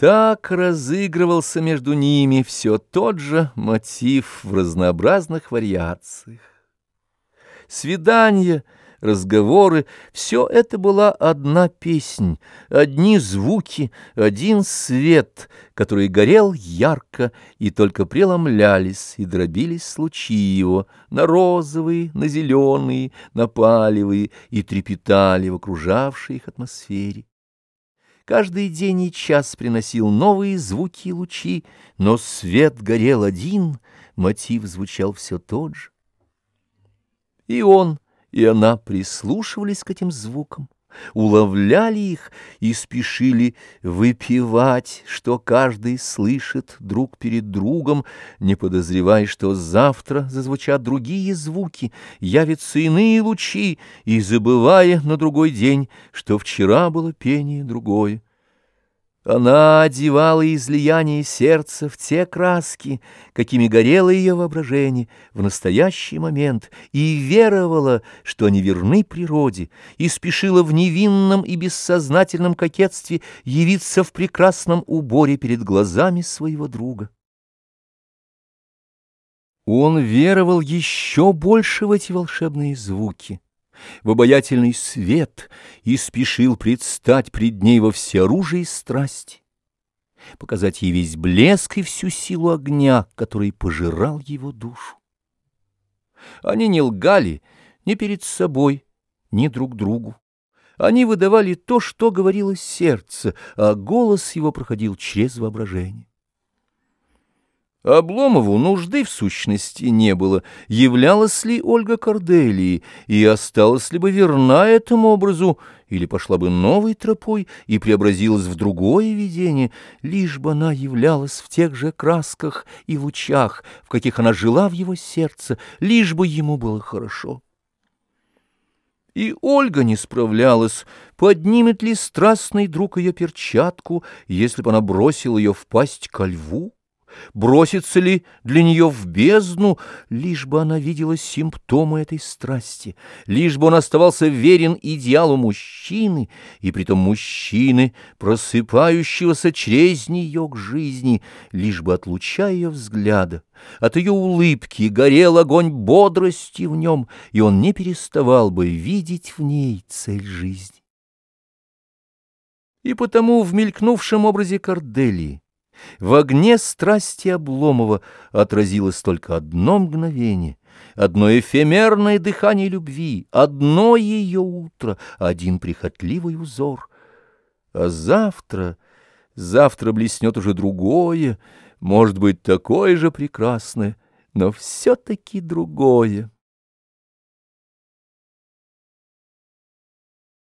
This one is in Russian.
Так разыгрывался между ними все тот же мотив в разнообразных вариациях. Свидания, разговоры — все это была одна песнь, одни звуки, один свет, который горел ярко и только преломлялись и дробились лучи его на розовые, на зеленые, на палевые и трепетали в окружавшей их атмосфере. Каждый день и час приносил новые звуки и лучи, но свет горел один, мотив звучал все тот же. И он, и она прислушивались к этим звукам, уловляли их и спешили выпивать, что каждый слышит друг перед другом, не подозревая, что завтра зазвучат другие звуки, явятся иные лучи, и забывая на другой день, что вчера было пение другое. Она одевала излияние сердца в те краски, какими горело ее воображение в настоящий момент, и веровала, что они верны природе, и спешила в невинном и бессознательном кокетстве явиться в прекрасном уборе перед глазами своего друга. Он веровал еще больше в эти волшебные звуки в обаятельный свет и спешил предстать пред ней во всеоружии страсти, показать ей весь блеск и всю силу огня, который пожирал его душу. Они не лгали ни перед собой, ни друг другу. Они выдавали то, что говорило сердце, а голос его проходил через воображение. Обломову нужды в сущности не было, являлась ли Ольга Корделии и осталась ли бы верна этому образу, или пошла бы новой тропой и преобразилась в другое видение, лишь бы она являлась в тех же красках и лучах, в каких она жила в его сердце, лишь бы ему было хорошо. И Ольга не справлялась, поднимет ли страстный друг ее перчатку, если бы она бросила ее в пасть ко льву бросится ли для нее в бездну, лишь бы она видела симптомы этой страсти, лишь бы он оставался верен идеалу мужчины, и притом мужчины, просыпающегося через нее к жизни, лишь бы от луча ее взгляда, от ее улыбки горел огонь бодрости в нем, и он не переставал бы видеть в ней цель жизни. И потому в мелькнувшем образе Корделии в огне страсти Обломова отразилось только одно мгновение, одно эфемерное дыхание любви, одно ее утро, один прихотливый узор. А завтра, завтра блеснет уже другое, может быть, такое же прекрасное, но все-таки другое.